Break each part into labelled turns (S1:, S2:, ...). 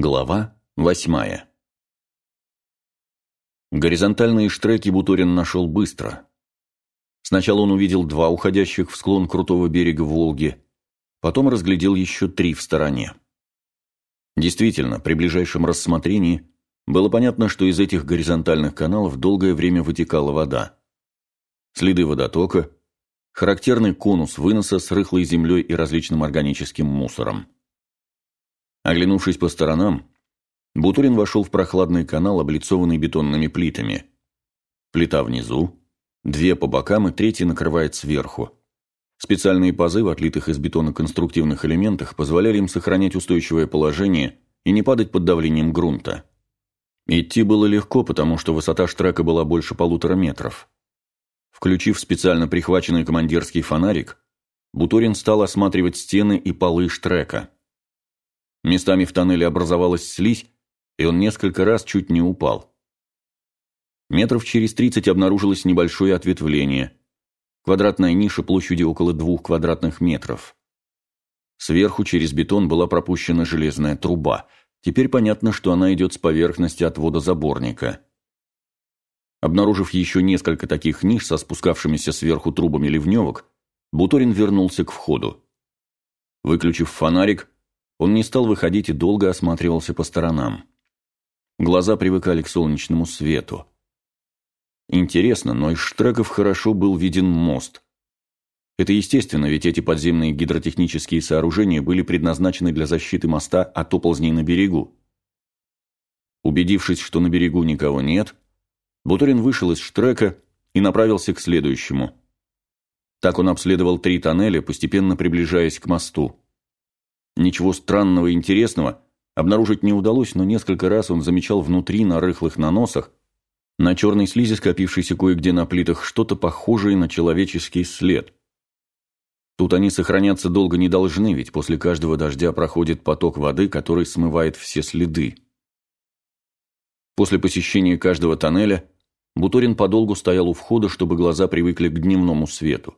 S1: Глава восьмая Горизонтальные штреки Буторин нашел быстро. Сначала он увидел два уходящих в склон крутого берега Волги, потом разглядел еще три в стороне. Действительно, при ближайшем рассмотрении было понятно, что из этих горизонтальных каналов долгое время вытекала вода. Следы водотока, характерный конус выноса с рыхлой землей и различным органическим мусором. Оглянувшись по сторонам, Бутурин вошел в прохладный канал, облицованный бетонными плитами. Плита внизу, две по бокам и третья накрывает сверху. Специальные пазы в отлитых из бетона конструктивных элементах позволяли им сохранять устойчивое положение и не падать под давлением грунта. Идти было легко, потому что высота штрека была больше полутора метров. Включив специально прихваченный командирский фонарик, Бутурин стал осматривать стены и полы штрека. Местами в тоннеле образовалась слизь, и он несколько раз чуть не упал. Метров через тридцать обнаружилось небольшое ответвление. Квадратная ниша площадью около двух квадратных метров. Сверху через бетон была пропущена железная труба. Теперь понятно, что она идет с поверхности отвода заборника. Обнаружив еще несколько таких ниш со спускавшимися сверху трубами ливневок, Буторин вернулся к входу. Выключив фонарик, он не стал выходить и долго осматривался по сторонам. Глаза привыкали к солнечному свету. Интересно, но из штреков хорошо был виден мост. Это естественно, ведь эти подземные гидротехнические сооружения были предназначены для защиты моста от оползней на берегу. Убедившись, что на берегу никого нет, Бутурин вышел из штрека и направился к следующему. Так он обследовал три тоннеля, постепенно приближаясь к мосту. Ничего странного и интересного обнаружить не удалось, но несколько раз он замечал внутри, на рыхлых наносах, на черной слизи, скопившейся кое-где на плитах, что-то похожее на человеческий след. Тут они сохраняться долго не должны, ведь после каждого дождя проходит поток воды, который смывает все следы. После посещения каждого тоннеля Буторин подолгу стоял у входа, чтобы глаза привыкли к дневному свету.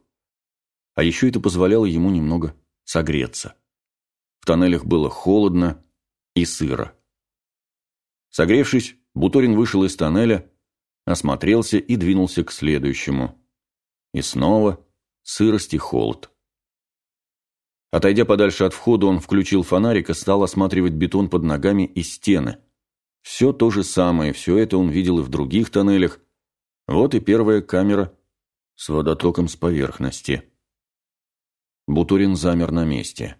S1: А еще это позволяло ему немного согреться. В тоннелях было холодно и сыро. Согревшись, Буторин вышел из тоннеля, осмотрелся и двинулся к следующему. И снова сырость и холод. Отойдя подальше от входа, он включил фонарик и стал осматривать бетон под ногами и стены. Все то же самое, все это он видел и в других тоннелях. Вот и первая камера с водотоком с поверхности. Бутурин замер на месте.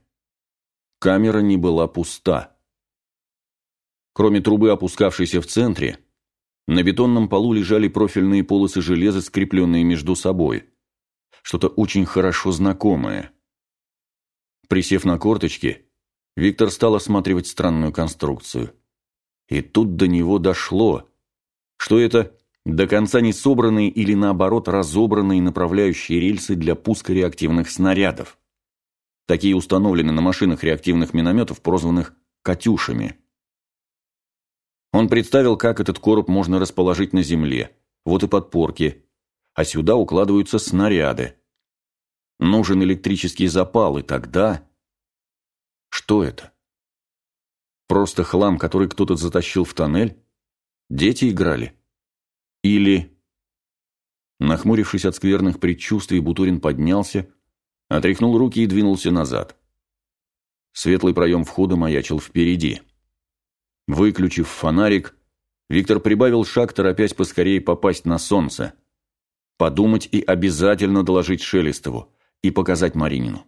S1: Камера не была пуста. Кроме трубы, опускавшейся в центре, на бетонном полу лежали профильные полосы железа, скрепленные между собой. Что-то очень хорошо знакомое. Присев на корточки, Виктор стал осматривать странную конструкцию. И тут до него дошло, что это до конца не собранные или наоборот разобранные направляющие рельсы для пуска реактивных снарядов. Такие установлены на машинах реактивных минометов, прозванных «катюшами». Он представил, как этот короб можно расположить на земле. Вот и подпорки. А сюда укладываются снаряды. Нужен электрический запал, и тогда... Что это? Просто хлам, который кто-то затащил в тоннель? Дети играли? Или... Нахмурившись от скверных предчувствий, Бутурин поднялся, Отряхнул руки и двинулся назад. Светлый проем входа маячил впереди. Выключив фонарик, Виктор прибавил шаг, торопясь поскорее попасть на солнце. Подумать и обязательно доложить Шелестову и показать Маринину.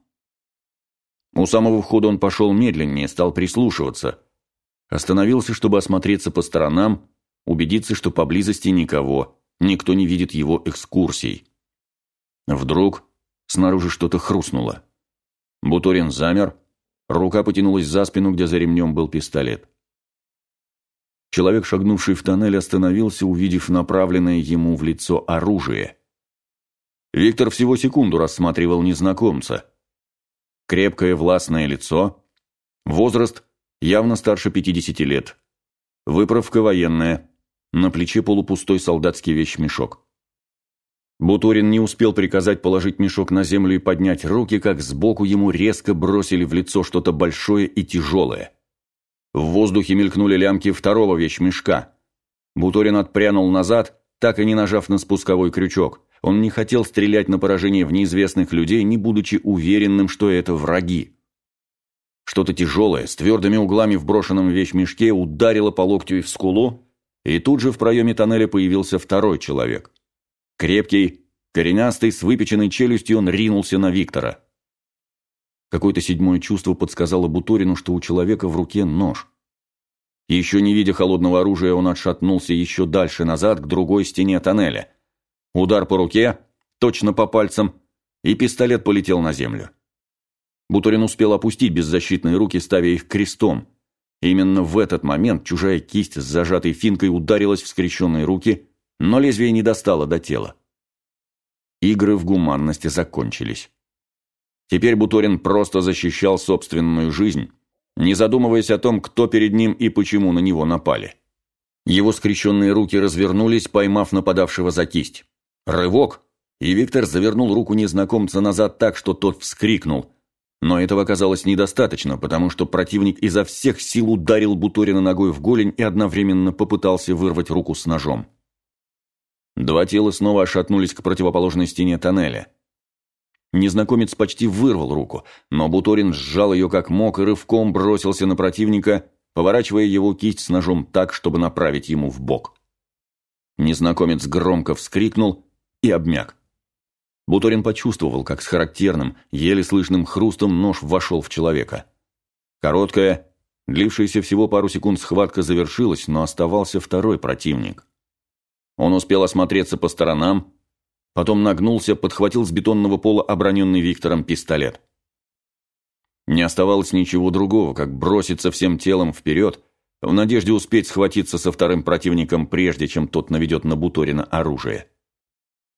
S1: У самого входа он пошел медленнее, стал прислушиваться. Остановился, чтобы осмотреться по сторонам, убедиться, что поблизости никого, никто не видит его экскурсий. Вдруг Снаружи что-то хрустнуло. Буторин замер, рука потянулась за спину, где за ремнем был пистолет. Человек, шагнувший в тоннель, остановился, увидев направленное ему в лицо оружие. Виктор всего секунду рассматривал незнакомца. Крепкое властное лицо, возраст явно старше 50 лет, выправка военная, на плече полупустой солдатский вещмешок. Бутурин не успел приказать положить мешок на землю и поднять руки, как сбоку ему резко бросили в лицо что-то большое и тяжелое. В воздухе мелькнули лямки второго вещмешка. Буторин отпрянул назад, так и не нажав на спусковой крючок. Он не хотел стрелять на поражение в неизвестных людей, не будучи уверенным, что это враги. Что-то тяжелое, с твердыми углами в брошенном вещмешке, ударило по локтю и в скулу, и тут же в проеме тоннеля появился второй человек. Крепкий, коренастый, с выпеченной челюстью он ринулся на Виктора. Какое-то седьмое чувство подсказало Буторину, что у человека в руке нож. Еще не видя холодного оружия, он отшатнулся еще дальше назад, к другой стене тоннеля. Удар по руке, точно по пальцам, и пистолет полетел на землю. Буторин успел опустить беззащитные руки, ставя их крестом. именно в этот момент чужая кисть с зажатой финкой ударилась в скрещенные руки, но лезвие не достало до тела. Игры в гуманности закончились. Теперь Буторин просто защищал собственную жизнь, не задумываясь о том, кто перед ним и почему на него напали. Его скрещенные руки развернулись, поймав нападавшего за кисть. Рывок, и Виктор завернул руку незнакомца назад так, что тот вскрикнул. Но этого оказалось недостаточно, потому что противник изо всех сил ударил Буторина ногой в голень и одновременно попытался вырвать руку с ножом. Два тела снова ошатнулись к противоположной стене тоннеля. Незнакомец почти вырвал руку, но Буторин сжал ее как мог и рывком бросился на противника, поворачивая его кисть с ножом так, чтобы направить ему в бок. Незнакомец громко вскрикнул и обмяк. Буторин почувствовал, как с характерным, еле слышным хрустом нож вошел в человека. Короткая, длившаяся всего пару секунд схватка завершилась, но оставался второй противник. Он успел осмотреться по сторонам, потом нагнулся, подхватил с бетонного пола оброненный Виктором пистолет. Не оставалось ничего другого, как броситься всем телом вперед, в надежде успеть схватиться со вторым противником, прежде чем тот наведет на Буторина оружие.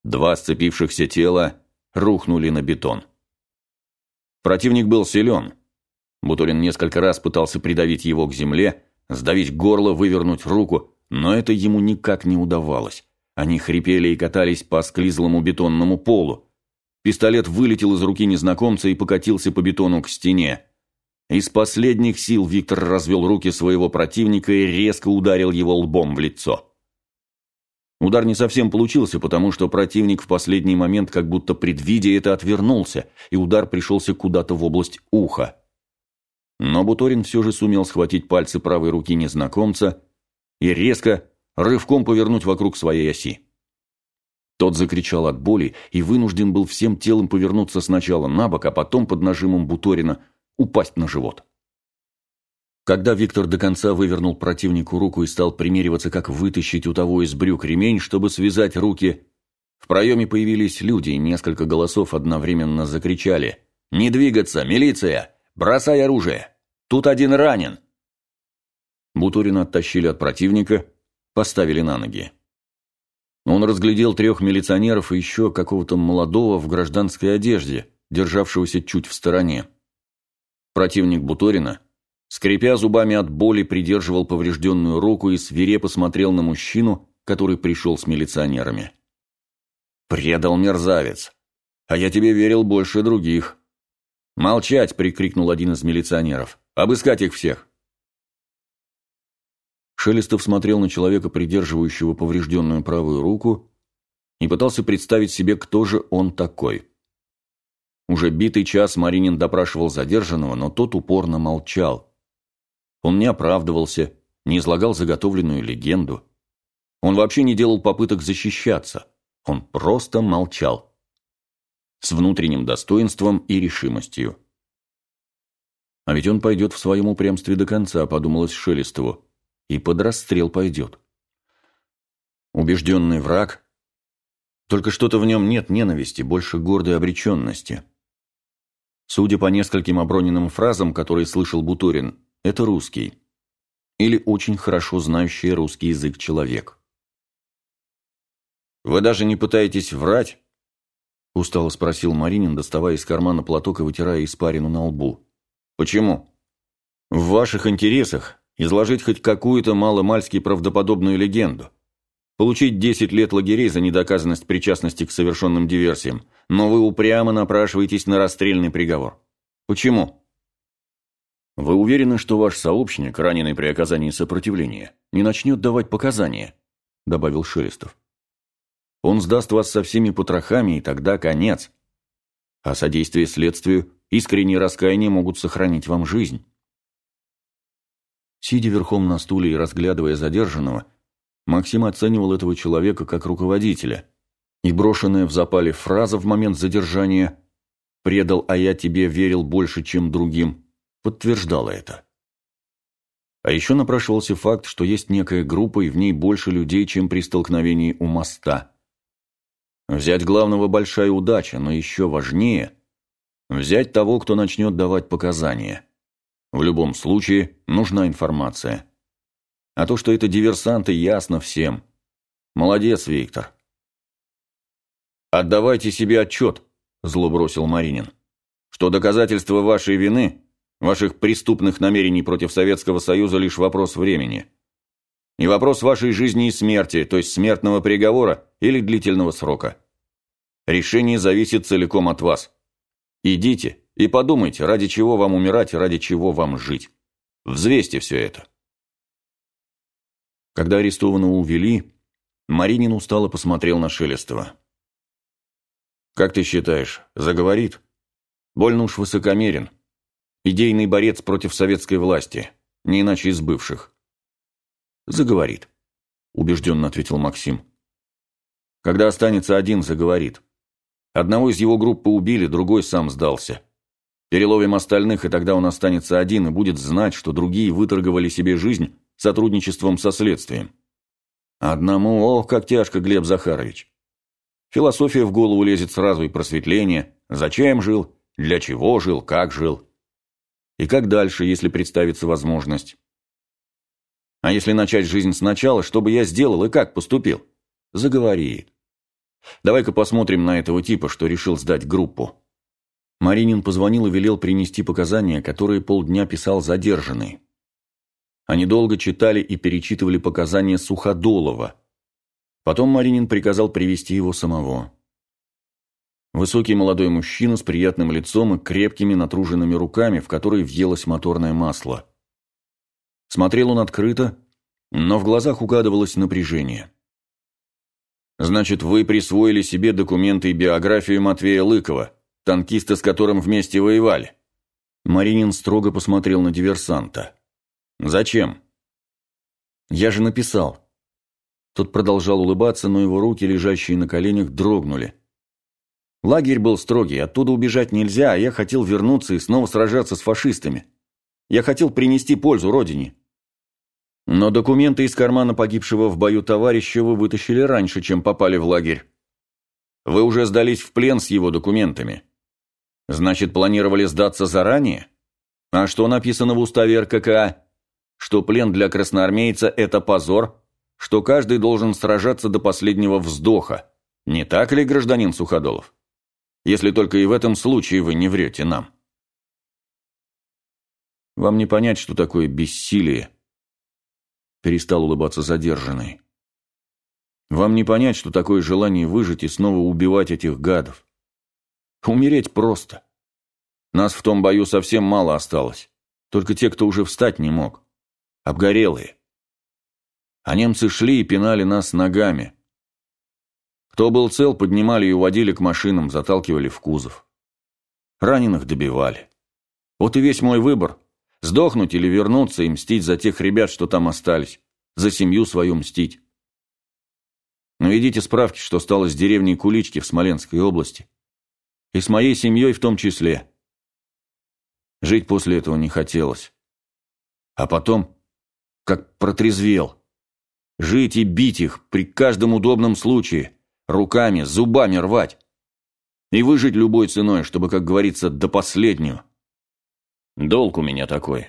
S1: Два сцепившихся тела рухнули на бетон. Противник был силен. Буторин несколько раз пытался придавить его к земле, сдавить горло, вывернуть руку, но это ему никак не удавалось. Они хрипели и катались по склизлому бетонному полу. Пистолет вылетел из руки незнакомца и покатился по бетону к стене. Из последних сил Виктор развел руки своего противника и резко ударил его лбом в лицо. Удар не совсем получился, потому что противник в последний момент, как будто предвидя это, отвернулся, и удар пришелся куда-то в область уха. Но Буторин все же сумел схватить пальцы правой руки незнакомца и резко, рывком повернуть вокруг своей оси. Тот закричал от боли и вынужден был всем телом повернуться сначала на бок, а потом под нажимом Буторина упасть на живот. Когда Виктор до конца вывернул противнику руку и стал примериваться, как вытащить у того из брюк ремень, чтобы связать руки, в проеме появились люди, и несколько голосов одновременно закричали «Не двигаться! Милиция! Бросай оружие! Тут один ранен!» Бутурина оттащили от противника, поставили на ноги. Он разглядел трех милиционеров и еще какого-то молодого в гражданской одежде, державшегося чуть в стороне. Противник Буторина, скрипя зубами от боли, придерживал поврежденную руку и свирепо смотрел на мужчину, который пришел с милиционерами. «Предал мерзавец! А я тебе верил больше других!» «Молчать!» – прикрикнул один из милиционеров. «Обыскать их всех!» Шелестов смотрел на человека, придерживающего поврежденную правую руку, и пытался представить себе, кто же он такой. Уже битый час Маринин допрашивал задержанного, но тот упорно молчал. Он не оправдывался, не излагал заготовленную легенду. Он вообще не делал попыток защищаться. Он просто молчал. С внутренним достоинством и решимостью. А ведь он пойдет в своем упрямстве до конца, подумалось Шелестову и под расстрел пойдет. Убежденный враг, только что-то в нем нет ненависти, больше гордой обреченности. Судя по нескольким оброненным фразам, которые слышал Бутурин, это русский. Или очень хорошо знающий русский язык человек. «Вы даже не пытаетесь врать?» – устало спросил Маринин, доставая из кармана платок и вытирая испарину на лбу. «Почему?» «В ваших интересах изложить хоть какую-то маломальски правдоподобную легенду. Получить 10 лет лагерей за недоказанность причастности к совершенным диверсиям, но вы упрямо напрашиваетесь на расстрельный приговор. Почему? Вы уверены, что ваш сообщник, раненый при оказании сопротивления, не начнет давать показания? Добавил Шелестов. Он сдаст вас со всеми потрохами, и тогда конец. А содействие следствию, искреннее раскаяние могут сохранить вам жизнь. Сидя верхом на стуле и разглядывая задержанного, Максим оценивал этого человека как руководителя, и брошенная в запале фраза в момент задержания «предал, а я тебе верил больше, чем другим» подтверждала это. А еще напрашивался факт, что есть некая группа, и в ней больше людей, чем при столкновении у моста. Взять главного – большая удача, но еще важнее – взять того, кто начнет давать показания. В любом случае, нужна информация. А то, что это диверсанты, ясно всем. Молодец, Виктор. «Отдавайте себе отчет», – зло бросил Маринин, – «что доказательства вашей вины, ваших преступных намерений против Советского Союза лишь вопрос времени. И вопрос вашей жизни и смерти, то есть смертного приговора или длительного срока. Решение зависит целиком от вас. Идите и подумайте, ради чего вам умирать, ради чего вам жить. Взвесьте все это». Когда арестованного увели, Маринин устало посмотрел на Шелестова. «Как ты считаешь, заговорит? Больно уж высокомерен. Идейный борец против советской власти, не иначе из бывших». «Заговорит», – убежденно ответил Максим. «Когда останется один, заговорит. Одного из его группы убили, другой сам сдался. Переловим остальных, и тогда он останется один и будет знать, что другие выторговали себе жизнь сотрудничеством со следствием. Одному, ох, как тяжко, Глеб Захарович. Философия в голову лезет сразу и просветление. Зачем жил, для чего жил, как жил. И как дальше, если представится возможность. А если начать жизнь сначала, что бы я сделал и как поступил? Заговорит. Давай-ка посмотрим на этого типа, что решил сдать группу. Маринин позвонил и велел принести показания, которые полдня писал задержанный. Они долго читали и перечитывали показания Суходолова. Потом Маринин приказал привести его самого. Высокий молодой мужчина с приятным лицом и крепкими натруженными руками, в которые въелось моторное масло. Смотрел он открыто, но в глазах угадывалось напряжение. «Значит, вы присвоили себе документы и биографию Матвея Лыкова, танкиста, с которым вместе воевали?» Маринин строго посмотрел на диверсанта. «Зачем?» «Я же написал». Тот продолжал улыбаться, но его руки, лежащие на коленях, дрогнули. Лагерь был строгий, оттуда убежать нельзя, а я хотел вернуться и снова сражаться с фашистами. Я хотел принести пользу родине. Но документы из кармана погибшего в бою товарища вы вытащили раньше, чем попали в лагерь. Вы уже сдались в плен с его документами. Значит, планировали сдаться заранее? А что написано в уставе РККА? что плен для красноармейца – это позор, что каждый должен сражаться до последнего вздоха. Не так ли, гражданин Суходолов? Если только и в этом случае вы не врете нам. Вам не понять, что такое бессилие. Перестал улыбаться задержанный. Вам не понять, что такое желание выжить и снова убивать этих гадов. Умереть просто. Нас в том бою совсем мало осталось. Только те, кто уже встать не мог обгорелые. А немцы шли и пинали нас ногами. Кто был цел, поднимали и уводили к машинам, заталкивали в кузов. Раненых добивали. Вот и весь мой выбор – сдохнуть или вернуться и мстить за тех ребят, что там остались, за семью свою мстить. Наведите справки, что стало с деревней Кулички в Смоленской области. И с моей семьей в том числе. Жить после этого не хотелось. А потом как протрезвел. Жить и бить их при каждом удобном случае, руками, зубами рвать. И выжить любой ценой, чтобы, как говорится, до последнего. Долг у меня такой.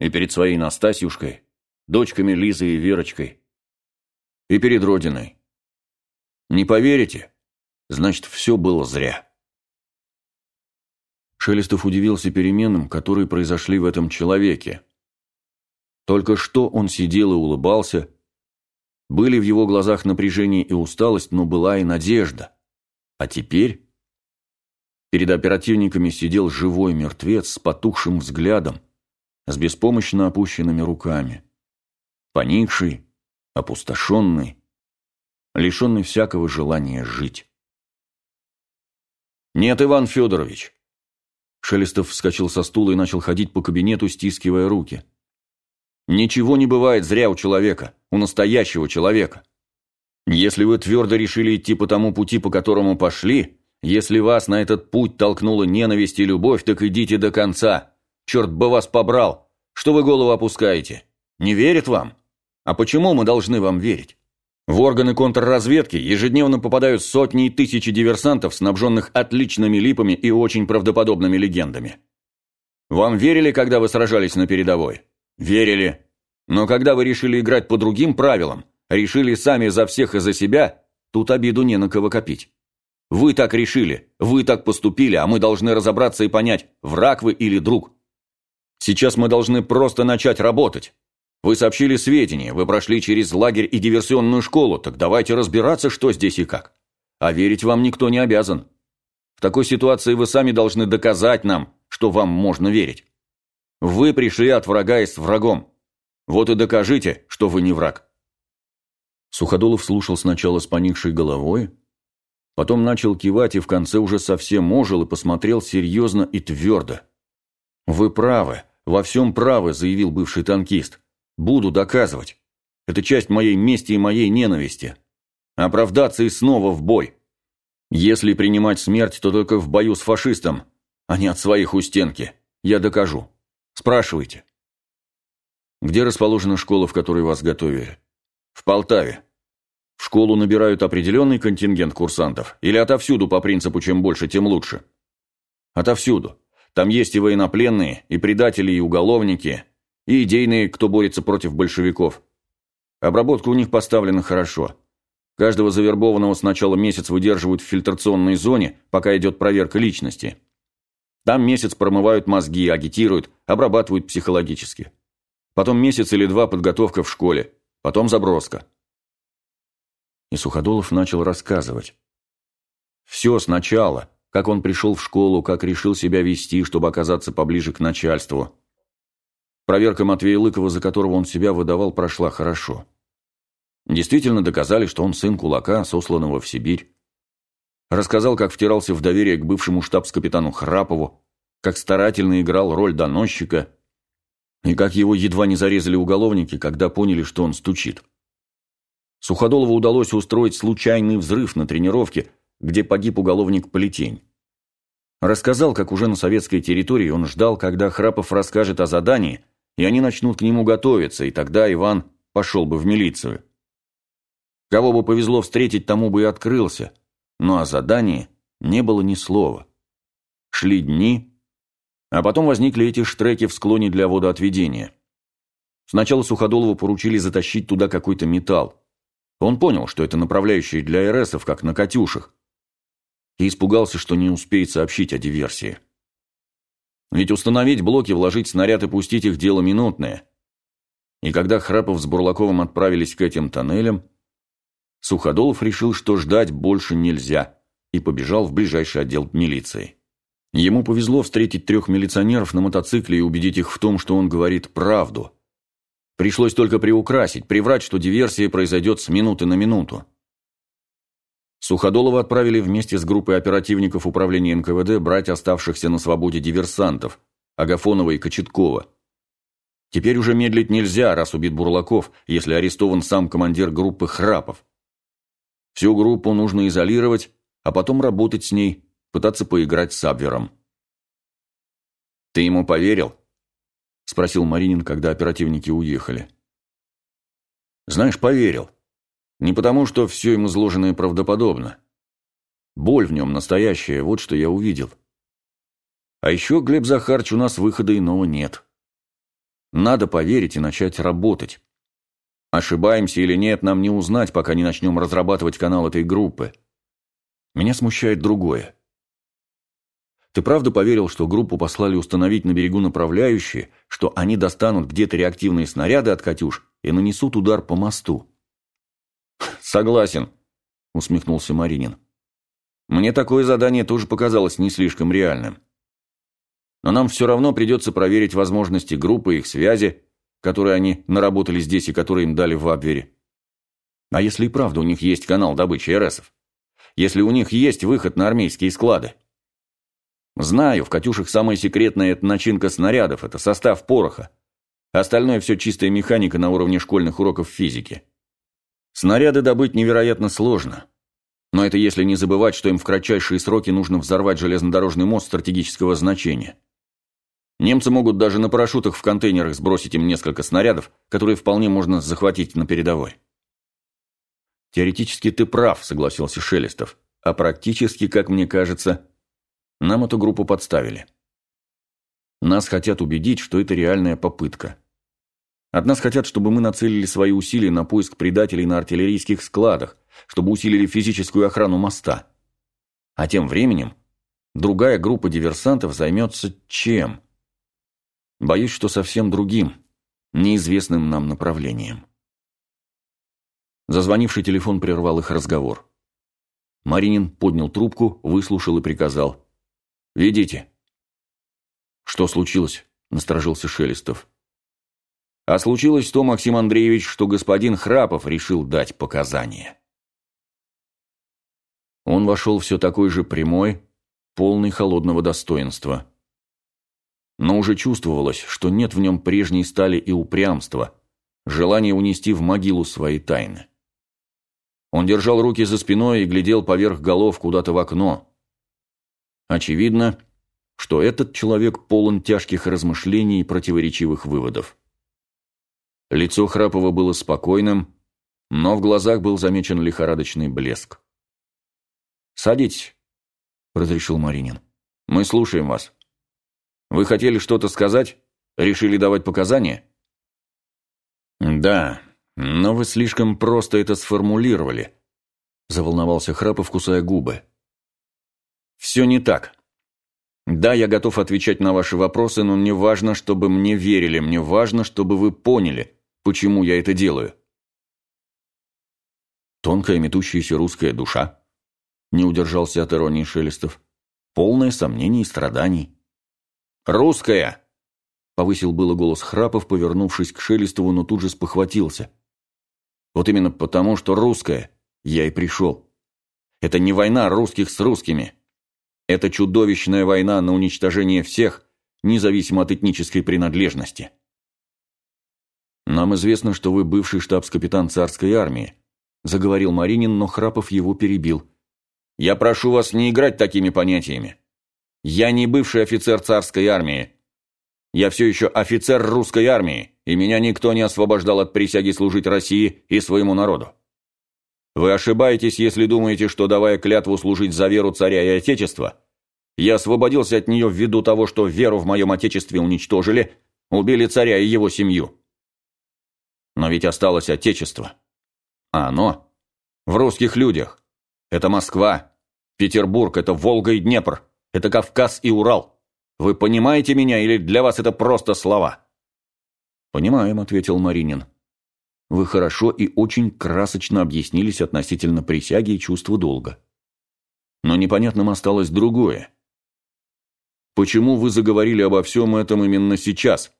S1: И перед своей Настасьюшкой, дочками Лизой и Верочкой. И перед Родиной. Не поверите? Значит, все было зря. Шелестов удивился переменам, которые произошли в этом человеке. Только что он сидел и улыбался. Были в его глазах напряжение и усталость, но была и надежда. А теперь... Перед оперативниками сидел живой мертвец с потухшим взглядом, с беспомощно опущенными руками. Поникший, опустошенный, лишенный всякого желания жить. «Нет, Иван Федорович!» Шелестов вскочил со стула и начал ходить по кабинету, стискивая руки. «Ничего не бывает зря у человека, у настоящего человека. Если вы твердо решили идти по тому пути, по которому пошли, если вас на этот путь толкнула ненависть и любовь, так идите до конца. Черт бы вас побрал! Что вы голову опускаете? Не верят вам? А почему мы должны вам верить? В органы контрразведки ежедневно попадают сотни и тысячи диверсантов, снабженных отличными липами и очень правдоподобными легендами. Вам верили, когда вы сражались на передовой? Верили. Но когда вы решили играть по другим правилам, решили сами за всех и за себя, тут обиду не на кого копить. Вы так решили, вы так поступили, а мы должны разобраться и понять, враг вы или друг. Сейчас мы должны просто начать работать. Вы сообщили сведения, вы прошли через лагерь и диверсионную школу, так давайте разбираться, что здесь и как. А верить вам никто не обязан. В такой ситуации вы сами должны доказать нам, что вам можно верить. Вы пришли от врага и с врагом. Вот и докажите, что вы не враг. Суходолов слушал сначала с поникшей головой, потом начал кивать и в конце уже совсем ожил и посмотрел серьезно и твердо. «Вы правы, во всем правы», – заявил бывший танкист. Буду доказывать. Это часть моей мести и моей ненависти. Оправдаться и снова в бой. Если принимать смерть, то только в бою с фашистом, а не от своих у стенки. Я докажу. Спрашивайте. Где расположена школа, в которой вас готовили? В Полтаве. В школу набирают определенный контингент курсантов или отовсюду по принципу «чем больше, тем лучше»? Отовсюду. Там есть и военнопленные, и предатели, и уголовники, и идейные, кто борется против большевиков. Обработка у них поставлена хорошо. Каждого завербованного сначала месяц выдерживают в фильтрационной зоне, пока идет проверка личности. Там месяц промывают мозги, агитируют, обрабатывают психологически. Потом месяц или два подготовка в школе, потом заброска. И Суходолов начал рассказывать. Все сначала, как он пришел в школу, как решил себя вести, чтобы оказаться поближе к начальству. Проверка Матвея Лыкова, за которого он себя выдавал, прошла хорошо. Действительно доказали, что он сын кулака, сосланного в Сибирь. Рассказал, как втирался в доверие к бывшему штабс-капитану Храпову, как старательно играл роль доносчика, и как его едва не зарезали уголовники, когда поняли, что он стучит. Суходолову удалось устроить случайный взрыв на тренировке, где погиб уголовник Полетень. Рассказал, как уже на советской территории он ждал, когда Храпов расскажет о задании – и они начнут к нему готовиться, и тогда Иван пошел бы в милицию. Кого бы повезло встретить, тому бы и открылся, но о задании не было ни слова. Шли дни, а потом возникли эти штреки в склоне для водоотведения. Сначала Суходолову поручили затащить туда какой-то металл. Он понял, что это направляющие для РСов, как на «Катюшах», и испугался, что не успеет сообщить о диверсии. Ведь установить блоки, вложить снаряд и пустить их – дело минутное. И когда Храпов с Бурлаковым отправились к этим тоннелям, Суходолов решил, что ждать больше нельзя, и побежал в ближайший отдел милиции. Ему повезло встретить трех милиционеров на мотоцикле и убедить их в том, что он говорит правду. Пришлось только приукрасить, приврать, что диверсия произойдет с минуты на минуту. Суходолова отправили вместе с группой оперативников управления НКВД брать оставшихся на свободе диверсантов – Агафонова и Кочеткова. Теперь уже медлить нельзя, раз убит Бурлаков, если арестован сам командир группы Храпов. Всю группу нужно изолировать, а потом работать с ней, пытаться поиграть с Абвером. «Ты ему поверил?» – спросил Маринин, когда оперативники уехали. «Знаешь, поверил. Не потому, что все им изложенное правдоподобно. Боль в нем настоящая, вот что я увидел. А еще, Глеб Захарч, у нас выхода иного нет. Надо поверить и начать работать. Ошибаемся или нет, нам не узнать, пока не начнем разрабатывать канал этой группы. Меня смущает другое. Ты правда поверил, что группу послали установить на берегу направляющие, что они достанут где-то реактивные снаряды от «Катюш» и нанесут удар по мосту? «Согласен», – усмехнулся Маринин. «Мне такое задание тоже показалось не слишком реальным. Но нам все равно придется проверить возможности группы, их связи, которые они наработали здесь и которые им дали в Абвере. А если и правда у них есть канал добычи РСов? Если у них есть выход на армейские склады? Знаю, в «Катюшах» самое секретное – это начинка снарядов, это состав пороха. Остальное все чистая механика на уровне школьных уроков физики. Снаряды добыть невероятно сложно. Но это если не забывать, что им в кратчайшие сроки нужно взорвать железнодорожный мост стратегического значения. Немцы могут даже на парашютах в контейнерах сбросить им несколько снарядов, которые вполне можно захватить на передовой. «Теоретически ты прав», – согласился Шелестов. «А практически, как мне кажется, нам эту группу подставили. Нас хотят убедить, что это реальная попытка. От нас хотят, чтобы мы нацелили свои усилия на поиск предателей на артиллерийских складах, чтобы усилили физическую охрану моста. А тем временем другая группа диверсантов займется чем? Боюсь, что совсем другим, неизвестным нам направлением. Зазвонивший телефон прервал их разговор. Маринин поднял трубку, выслушал и приказал. «Ведите». «Что случилось?» – насторожился Шелестов. «А случилось то, Максим Андреевич, что господин Храпов решил дать показания». Он вошел все такой же прямой, полный холодного достоинства. Но уже чувствовалось, что нет в нем прежней стали и упрямства, желания унести в могилу свои тайны. Он держал руки за спиной и глядел поверх голов куда-то в окно, Очевидно, что этот человек полон тяжких размышлений и противоречивых выводов. Лицо Храпова было спокойным, но в глазах был замечен лихорадочный блеск. «Садитесь», — разрешил Маринин. «Мы слушаем вас. Вы хотели что-то сказать? Решили давать показания?» «Да, но вы слишком просто это сформулировали», — заволновался Храпов, кусая губы. Все не так. Да, я готов отвечать на ваши вопросы, но мне важно, чтобы мне верили, мне важно, чтобы вы поняли, почему я это делаю. Тонкая метущаяся русская душа, не удержался от иронии Шелестов, полное сомнений и страданий. «Русская!» — повысил было голос Храпов, повернувшись к Шелестову, но тут же спохватился. «Вот именно потому, что русская, я и пришел. Это не война русских с русскими. Это чудовищная война на уничтожение всех, независимо от этнической принадлежности. «Нам известно, что вы бывший штабс-капитан царской армии», заговорил Маринин, но Храпов его перебил. «Я прошу вас не играть такими понятиями. Я не бывший офицер царской армии. Я все еще офицер русской армии, и меня никто не освобождал от присяги служить России и своему народу. Вы ошибаетесь, если думаете, что, давая клятву служить за веру царя и отечества, я освободился от нее ввиду того, что веру в моем отечестве уничтожили, убили царя и его семью. Но ведь осталось отечество. А оно в русских людях. Это Москва, Петербург, это Волга и Днепр, это Кавказ и Урал. Вы понимаете меня или для вас это просто слова? «Понимаем», — ответил Маринин. Вы хорошо и очень красочно объяснились относительно присяги и чувства долга. Но непонятным осталось другое. Почему вы заговорили обо всем этом именно сейчас?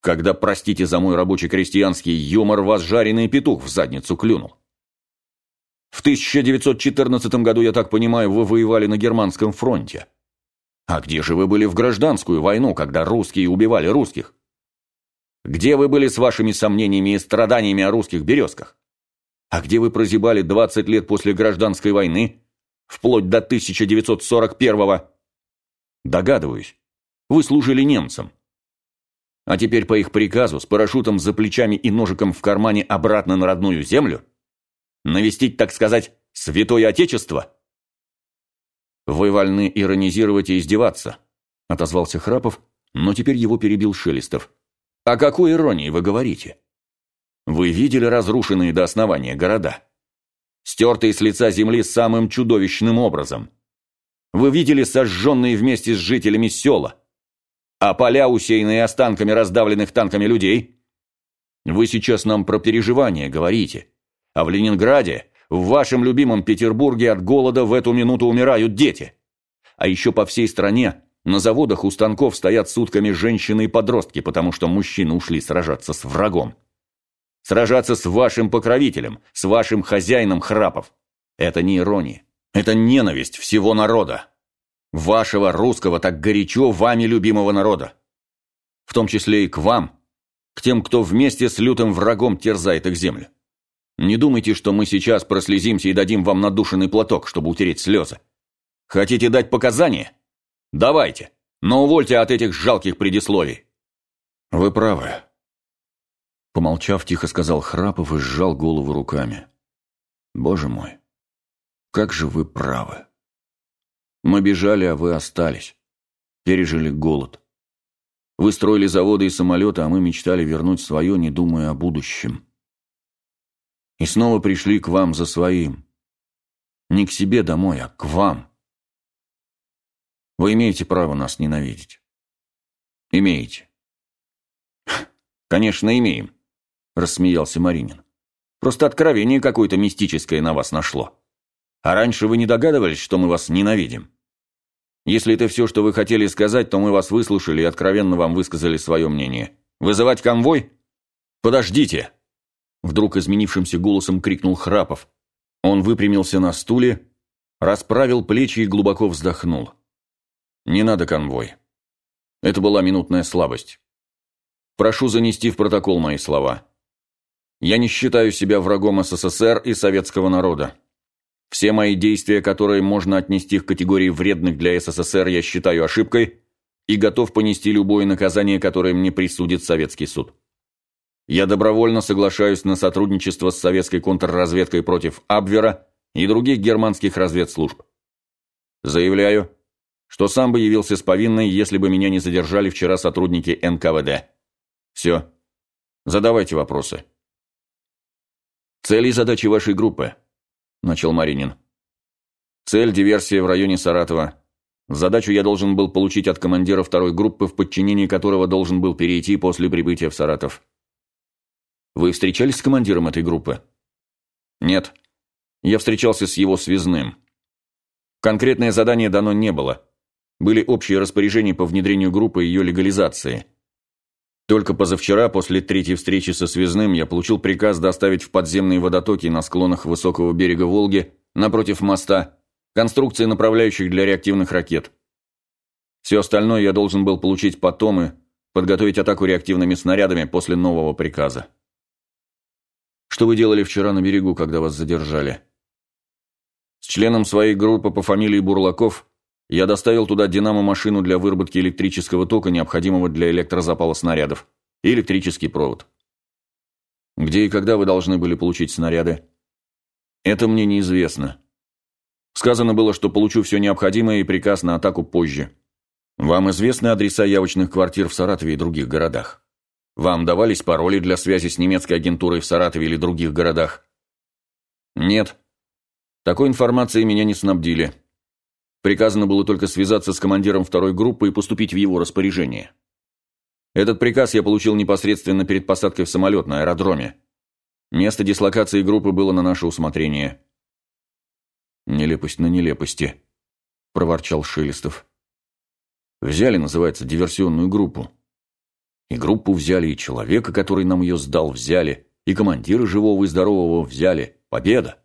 S1: Когда, простите за мой рабочий крестьянский юмор, вас жареный петух в задницу клюнул. В 1914 году, я так понимаю, вы воевали на Германском фронте. А где же вы были в гражданскую войну, когда русские убивали русских? Где вы были с вашими сомнениями и страданиями о русских березках? А где вы прозябали 20 лет после гражданской войны, вплоть до 1941-го? Догадываюсь, вы служили немцам. А теперь по их приказу, с парашютом за плечами и ножиком в кармане обратно на родную землю? Навестить, так сказать, святое отечество? Вы вольны иронизировать и издеваться, отозвался Храпов, но теперь его перебил Шелестов. О какой иронии вы говорите? Вы видели разрушенные до основания города? Стертые с лица земли самым чудовищным образом. Вы видели сожженные вместе с жителями села? А поля, усеянные останками раздавленных танками людей? Вы сейчас нам про переживания говорите. А в Ленинграде, в вашем любимом Петербурге от голода в эту минуту умирают дети. А еще по всей стране на заводах у станков стоят сутками женщины и подростки, потому что мужчины ушли сражаться с врагом. Сражаться с вашим покровителем, с вашим хозяином храпов. Это не ирония. Это ненависть всего народа. Вашего русского так горячо вами любимого народа. В том числе и к вам, к тем, кто вместе с лютым врагом терзает их землю. Не думайте, что мы сейчас прослезимся и дадим вам надушенный платок, чтобы утереть слезы. Хотите дать показания? Давайте, но увольте от этих жалких предисловий.
S2: Вы правы. Помолчав, тихо сказал Храпов и сжал голову руками. Боже мой, как же вы правы. Мы бежали, а вы остались. Пережили голод. Вы строили заводы и самолеты, а мы мечтали вернуть свое, не думая о будущем. И снова пришли к вам за своим. Не к себе домой, а к вам. Вы имеете право нас ненавидеть. Имеете.
S1: Конечно, имеем, рассмеялся Маринин. Просто откровение какое-то мистическое на вас нашло. А раньше вы не догадывались, что мы вас ненавидим? Если это все, что вы хотели сказать, то мы вас выслушали и откровенно вам высказали свое мнение. Вызывать конвой? Подождите!» Вдруг изменившимся голосом крикнул Храпов. Он выпрямился на стуле, расправил плечи и глубоко вздохнул. «Не надо конвой. Это была минутная слабость. Прошу занести в протокол мои слова. Я не считаю себя врагом СССР и советского народа. Все мои действия, которые можно отнести к категории вредных для СССР, я считаю ошибкой и готов понести любое наказание, которое мне присудит советский суд. Я добровольно соглашаюсь на сотрудничество с советской контрразведкой против Абвера и других германских разведслужб. Заявляю, что сам бы явился с повинной, если бы меня не задержали вчера сотрудники НКВД. Все. Задавайте вопросы. Цели и задачи вашей группы –– начал Маринин. «Цель – диверсия в районе Саратова. Задачу я должен был получить от командира второй группы, в подчинении которого должен был перейти после прибытия в Саратов». «Вы встречались с командиром этой группы?» «Нет. Я встречался с его связным. Конкретное задание дано не было. Были общие распоряжения по внедрению группы и ее легализации». Только позавчера, после третьей встречи со связным, я получил приказ доставить в подземные водотоки на склонах высокого берега Волги, напротив моста, конструкции направляющих для реактивных ракет. Все остальное я должен был получить потом и подготовить атаку реактивными снарядами после нового приказа. Что вы делали вчера на берегу, когда вас задержали? С членом своей группы по фамилии Бурлаков я доставил туда динамо-машину для выработки электрического тока, необходимого для электрозапала снарядов, и электрический провод. Где и когда вы должны были получить снаряды? Это мне неизвестно. Сказано было, что получу все необходимое и приказ на атаку позже. Вам известны адреса явочных квартир в Саратове и других городах? Вам давались пароли для связи с немецкой агентурой в Саратове или других городах? Нет. Такой информацией меня не снабдили. Приказано было только связаться с командиром второй группы и поступить в его распоряжение. Этот приказ я получил непосредственно перед посадкой в самолет на аэродроме. Место дислокации группы было на наше усмотрение. «Нелепость на нелепости», – проворчал Шелестов. «Взяли, называется, диверсионную группу. И группу взяли, и человека, который нам ее сдал, взяли, и командира живого и здорового взяли. Победа!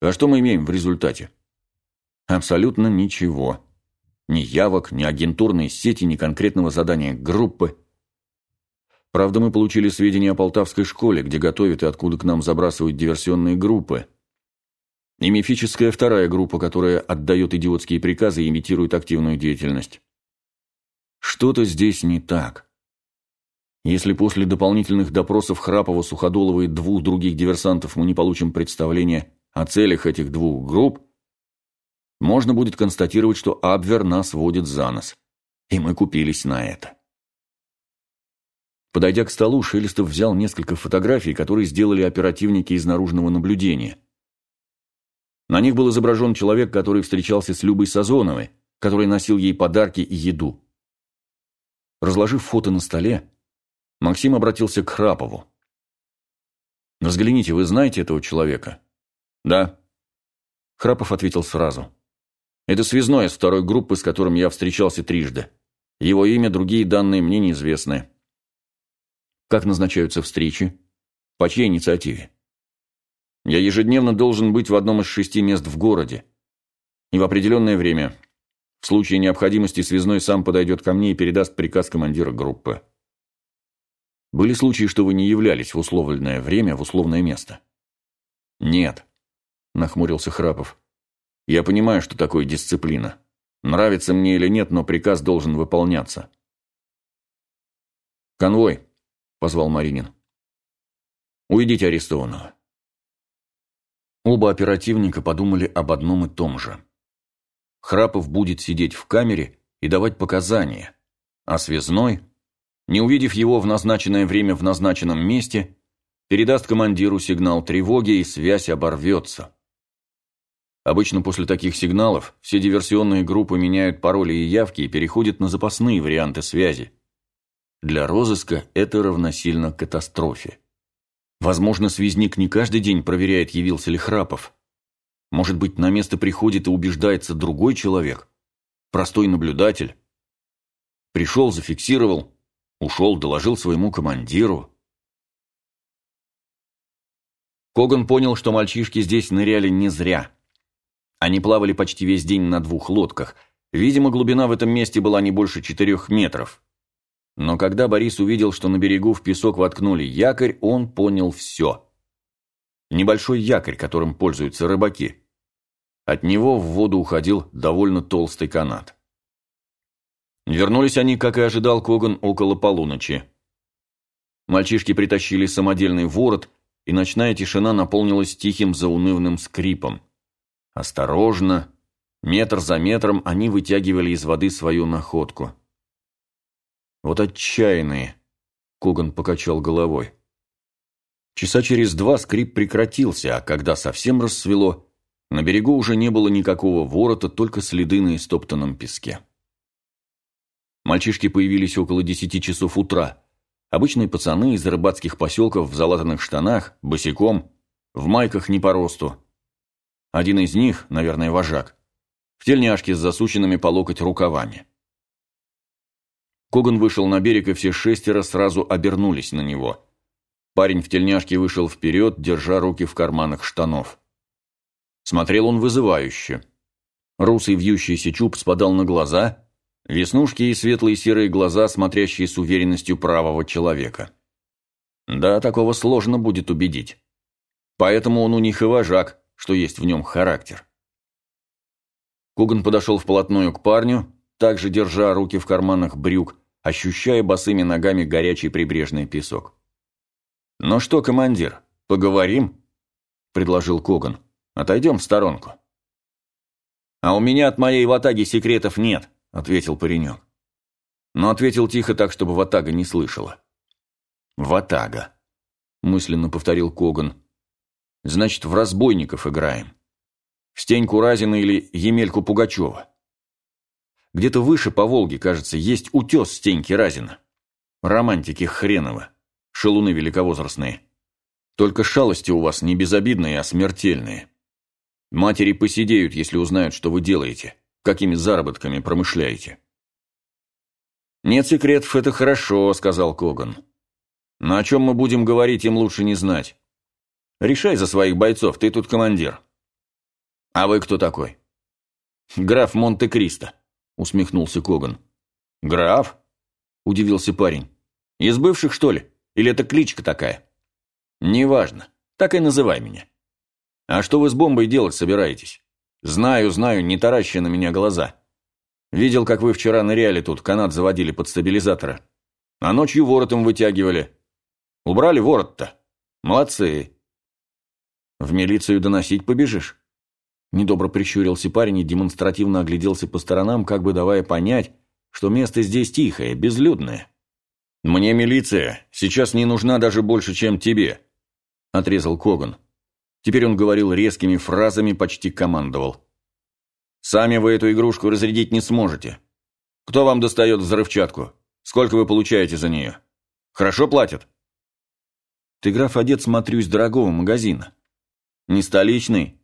S1: А что мы имеем в результате?» Абсолютно ничего. Ни явок, ни агентурной сети, ни конкретного задания группы. Правда, мы получили сведения о Полтавской школе, где готовят и откуда к нам забрасывают диверсионные группы. И мифическая вторая группа, которая отдает идиотские приказы и имитирует активную деятельность. Что-то здесь не так. Если после дополнительных допросов Храпова, Суходолова и двух других диверсантов мы не получим представления о целях этих двух групп, можно будет констатировать, что Абвер нас водит за нос. И мы купились на это. Подойдя к столу, Шелестов взял несколько фотографий, которые сделали оперативники из наружного наблюдения. На них был изображен человек, который встречался с Любой Сазоновой, который носил ей подарки и еду. Разложив фото на столе, Максим обратился к Храпову. «Взгляните, вы знаете этого человека?» «Да». Храпов ответил сразу. Это связной из второй группы, с которым я встречался трижды. Его имя, другие данные мне неизвестны. Как назначаются встречи? По чьей инициативе? Я ежедневно должен быть в одном из шести мест в городе. И в определенное время. В случае необходимости связной сам подойдет ко мне и передаст приказ командира группы. Были случаи, что вы не являлись в условленное время в условное место? Нет, нахмурился Храпов. Я понимаю, что такое дисциплина. Нравится мне или нет, но приказ должен выполняться. «Конвой», — позвал Маринин. «Уйдите арестованного». Оба оперативника подумали об одном и том же. Храпов будет сидеть в камере и давать показания, а связной, не увидев его в назначенное время в назначенном месте, передаст командиру сигнал тревоги и связь оборвется. Обычно после таких сигналов все диверсионные группы меняют пароли и явки и переходят на запасные варианты связи. Для розыска это равносильно катастрофе. Возможно, связник не каждый день проверяет, явился ли Храпов. Может быть, на место приходит и убеждается другой человек, простой наблюдатель. Пришел, зафиксировал, ушел, доложил своему командиру. Коган понял, что мальчишки здесь ныряли не зря. Они плавали почти весь день на двух лодках. Видимо, глубина в этом месте была не больше четырех метров. Но когда Борис увидел, что на берегу в песок воткнули якорь, он понял все. Небольшой якорь, которым пользуются рыбаки. От него в воду уходил довольно толстый канат. Вернулись они, как и ожидал Коган, около полуночи. Мальчишки притащили самодельный ворот, и ночная тишина наполнилась тихим заунывным скрипом. Осторожно, метр за метром они вытягивали из воды свою находку. Вот отчаянные. Коган покачал головой. Часа через два скрип прекратился, а когда совсем рассвело, на берегу уже не было никакого ворота, только следы на истоптанном песке. Мальчишки появились около десяти часов утра. Обычные пацаны из рыбацких поселков в залатанных штанах, босиком, в майках не по росту. Один из них, наверное, вожак, в тельняшке с засученными по локоть рукавами. Коган вышел на берег, и все шестеро сразу обернулись на него. Парень в тельняшке вышел вперед, держа руки в карманах штанов. Смотрел он вызывающе. Русый вьющийся чуб спадал на глаза, веснушки и светлые серые глаза, смотрящие с уверенностью правого человека. Да, такого сложно будет убедить. Поэтому он у них и вожак, что есть в нем характер. Коган подошел вплотную к парню, также держа руки в карманах брюк, ощущая босыми ногами горячий прибрежный песок. «Ну что, командир, поговорим?» – предложил Коган. «Отойдем в сторонку». «А у меня от моей ватаги секретов нет», – ответил паренек. Но ответил тихо так, чтобы ватага не слышала. «Ватага», – мысленно повторил Коган. «Значит, в разбойников играем. В Стеньку Разина или Емельку Пугачева». Где-то выше по Волге, кажется, есть утес Стеньки Разина. Романтики хреново. Шелуны великовозрастные. Только шалости у вас не безобидные, а смертельные. Матери посидеют, если узнают, что вы делаете, какими заработками промышляете. «Нет секретов, это хорошо», — сказал Коган. «Но о чем мы будем говорить, им лучше не знать. Решай за своих бойцов, ты тут командир». «А вы кто такой?» «Граф Монте-Кристо», – усмехнулся Коган. «Граф?» – удивился парень. «Из бывших, что ли? Или это кличка такая?» «Неважно. Так и называй меня». «А что вы с бомбой делать собираетесь?» «Знаю, знаю, не таращи на меня глаза. Видел, как вы вчера ныряли тут, канат заводили под стабилизаторы. А ночью воротом вытягивали. Убрали ворот-то. Молодцы». «В милицию доносить побежишь?» Недобро прищурился парень и демонстративно огляделся по сторонам, как бы давая понять, что место здесь тихое, безлюдное. «Мне милиция сейчас не нужна даже больше, чем тебе», – отрезал Коган. Теперь он говорил резкими фразами, почти командовал. «Сами вы эту игрушку разрядить не сможете. Кто вам достает взрывчатку? Сколько вы получаете за нее? Хорошо платят?» «Ты, граф, одет, смотрю, из дорогого магазина. Не столичный,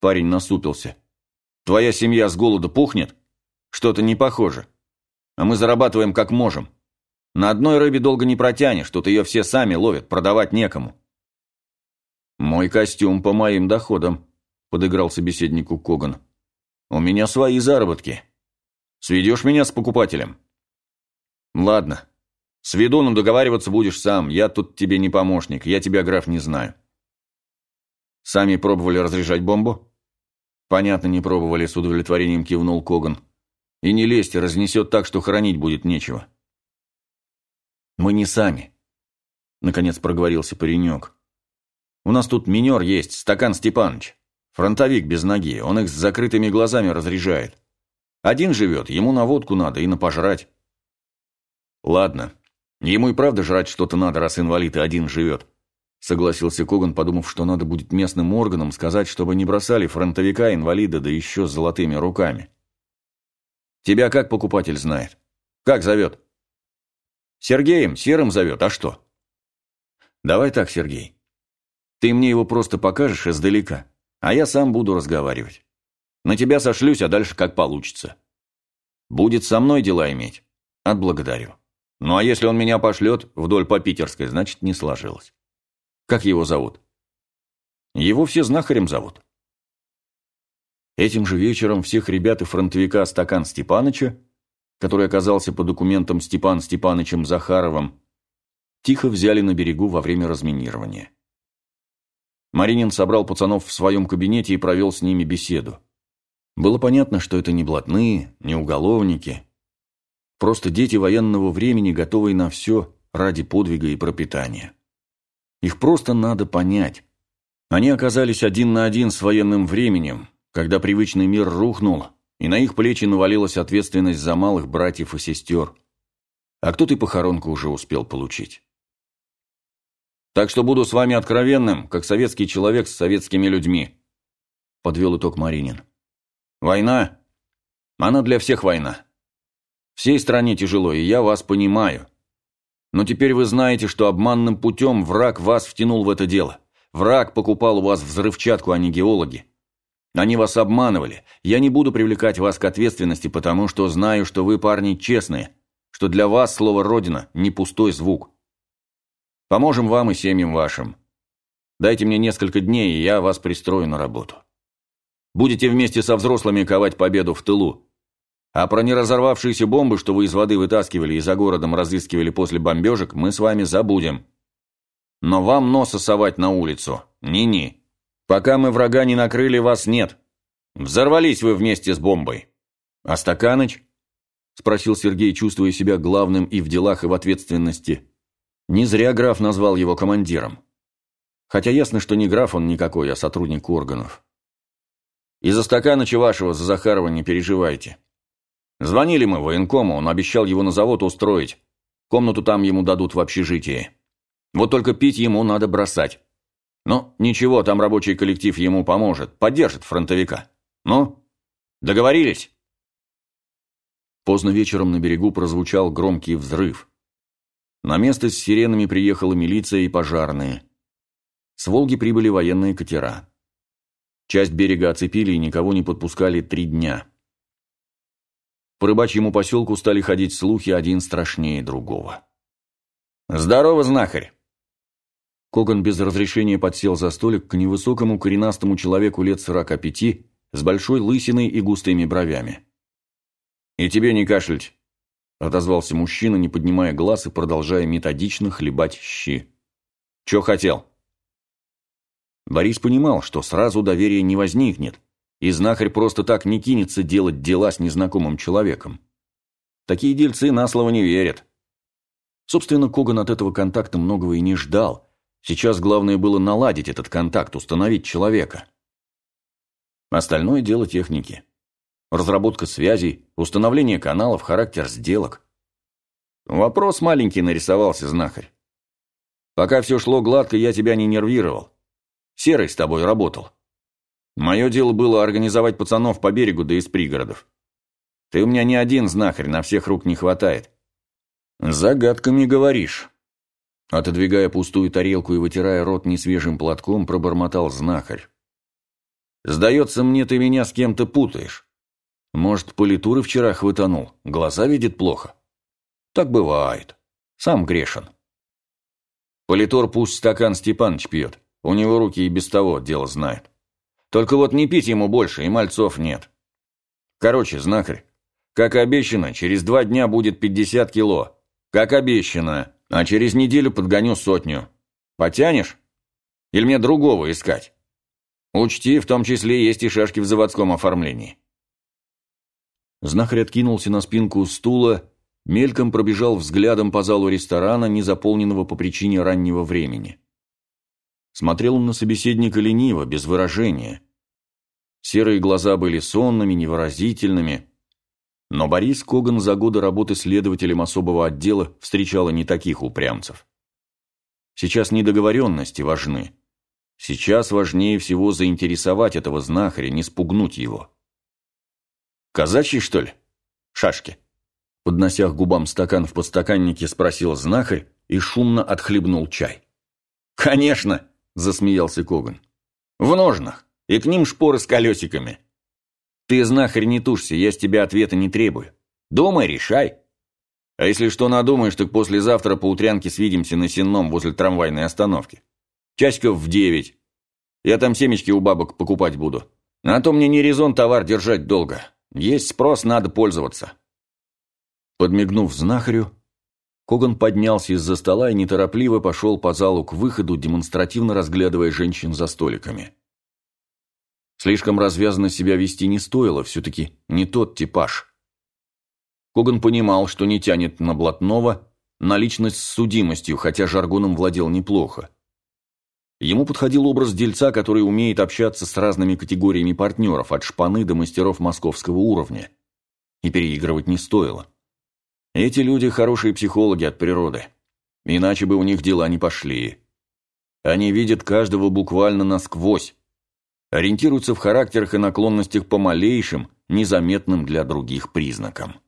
S1: Парень насупился. Твоя семья с голода пухнет? Что-то не похоже. А мы зарабатываем как можем. На одной рыбе долго не протянешь, тут ее все сами ловят, продавать некому. Мой костюм по моим доходам, подыграл собеседнику Коган. У меня свои заработки. Сведешь меня с покупателем? Ладно. Сведу, но договариваться будешь сам. Я тут тебе не помощник, я тебя, граф, не знаю. Сами пробовали разряжать бомбу? Понятно, не пробовали, с удовлетворением кивнул Коган. И не лезьте, разнесет так, что хранить будет нечего. Мы не сами. Наконец проговорился паренек. У нас тут минер есть, Стакан Степаныч. Фронтовик без ноги, он их с закрытыми глазами разряжает. Один живет, ему на водку надо и на пожрать. Ладно, ему и правда жрать что-то надо, раз инвалид и один живет. Согласился Коган, подумав, что надо будет местным органам сказать, чтобы не бросали фронтовика-инвалида, да еще с золотыми руками. Тебя как покупатель знает? Как зовет? Сергеем, Серым зовет, а что? Давай так, Сергей. Ты мне его просто покажешь издалека, а я сам буду разговаривать. На тебя сошлюсь, а дальше как получится. Будет со мной дела иметь. Отблагодарю. Ну а если он меня пошлет вдоль по Питерской, значит не сложилось. Как его зовут? Его все знахарем зовут. Этим же вечером всех ребят и фронтовика Стакан Степаныча, который оказался по документам Степан Степанычем Захаровым, тихо взяли на берегу во время разминирования. Маринин собрал пацанов в своем кабинете и провел с ними беседу. Было понятно, что это не блатные, не уголовники, просто дети военного времени, готовые на все ради подвига и пропитания. Их просто надо понять. Они оказались один на один с военным временем, когда привычный мир рухнул, и на их плечи навалилась ответственность за малых братьев и сестер. А кто-то и похоронку уже успел получить. Так что буду с вами откровенным, как советский человек с советскими людьми», – подвел итог Маринин. «Война? Она для всех война. Всей стране тяжело, и я вас понимаю. Но теперь вы знаете, что обманным путем враг вас втянул в это дело. Враг покупал у вас взрывчатку, а не геологи. Они вас обманывали. Я не буду привлекать вас к ответственности, потому что знаю, что вы парни честные, что для вас слово «родина» не пустой звук. Поможем вам и семьям вашим. Дайте мне несколько дней, и я вас пристрою на работу. Будете вместе со взрослыми ковать победу в тылу. А про неразорвавшиеся бомбы, что вы из воды вытаскивали и за городом разыскивали после бомбежек, мы с вами забудем. Но вам носа совать на улицу. Ни-ни. Пока мы врага не накрыли, вас нет. Взорвались вы вместе с бомбой. А Стаканыч? Спросил Сергей, чувствуя себя главным и в делах, и в ответственности. Не зря граф назвал его командиром. Хотя ясно, что не граф он никакой, а сотрудник органов. Из-за Стаканыча вашего за Захарова не переживайте. Звонили мы военкому, он обещал его на завод устроить. Комнату там ему дадут в общежитии. Вот только пить ему надо бросать. Ну, ничего, там рабочий коллектив ему поможет, поддержит фронтовика. Ну, договорились?» Поздно вечером на берегу прозвучал громкий взрыв. На место с сиренами приехала милиция и пожарные. С Волги прибыли военные катера. Часть берега оцепили и никого не подпускали три дня. По рыбачьему поселку стали ходить слухи один страшнее другого. «Здорово, знахарь!» Коган без разрешения подсел за столик к невысокому коренастому человеку лет сорока пяти с большой лысиной и густыми бровями. «И тебе не кашлять!» – отозвался мужчина, не поднимая глаз и продолжая методично хлебать щи. «Чё хотел?» Борис понимал, что сразу доверия не возникнет, и знахарь просто так не кинется делать дела с незнакомым человеком. Такие дельцы на слово не верят. Собственно, Коган от этого контакта многого и не ждал – Сейчас главное было наладить этот контакт, установить человека. Остальное дело техники. Разработка связей, установление каналов, характер сделок. Вопрос маленький нарисовался, знахарь. Пока все шло гладко, я тебя не нервировал. Серый с тобой работал. Мое дело было организовать пацанов по берегу да из пригородов. Ты у меня не один знахарь, на всех рук не хватает. Загадками говоришь. Отодвигая пустую тарелку и вытирая рот несвежим платком, пробормотал знахарь. Сдается мне, ты меня с кем-то путаешь. Может, политуры вчера хватанул, глаза видит плохо? Так бывает. Сам грешен. Политор пусть стакан Степаныч пьет, у него руки и без того дело знает. Только вот не пить ему больше, и мальцов нет. Короче, знахарь, как обещано, через два дня будет 50 кило. Как обещано, а через неделю подгоню сотню. Потянешь? Или мне другого искать? Учти, в том числе есть и шашки в заводском оформлении.
S2: Знахарь откинулся на спинку стула, мельком пробежал взглядом по залу ресторана, не заполненного по причине раннего времени. Смотрел он на собеседника лениво, без выражения. Серые глаза были сонными, невыразительными. Но Борис Коган за годы работы следователем особого отдела встречал и не таких упрямцев. Сейчас недоговоренности важны. Сейчас важнее всего заинтересовать этого знахаря, не спугнуть его.
S1: «Казачий, что ли? Шашки?» Поднося к губам стакан в подстаканнике, спросил знахарь и шумно отхлебнул чай. «Конечно!» – засмеялся Коган. «В ножнах, и к ним шпоры с колесиками. Ты, знахарь, не тушься, я с тебя ответа не требую. Думай, решай. А если что надумаешь, так послезавтра по утрянке свидимся на Сенном возле трамвайной остановки. Часиков в девять. Я там семечки у бабок покупать буду. А то мне не резон товар держать долго. Есть спрос, надо пользоваться».
S2: Подмигнув знахарю, Коган поднялся из-за стола и неторопливо пошел по залу к выходу, демонстративно разглядывая женщин за столиками. Слишком развязанно себя вести не стоило, все-таки не тот типаж. Коган понимал, что не тянет на блатного, на личность с судимостью, хотя жаргоном владел неплохо. Ему подходил образ дельца, который умеет общаться с разными категориями партнеров, от шпаны до мастеров московского уровня. И переигрывать не стоило. Эти люди хорошие психологи от природы. Иначе бы у них дела не пошли. Они видят каждого буквально насквозь. Ориентируются в характерах и наклонностях по малейшим, незаметным для других признакам.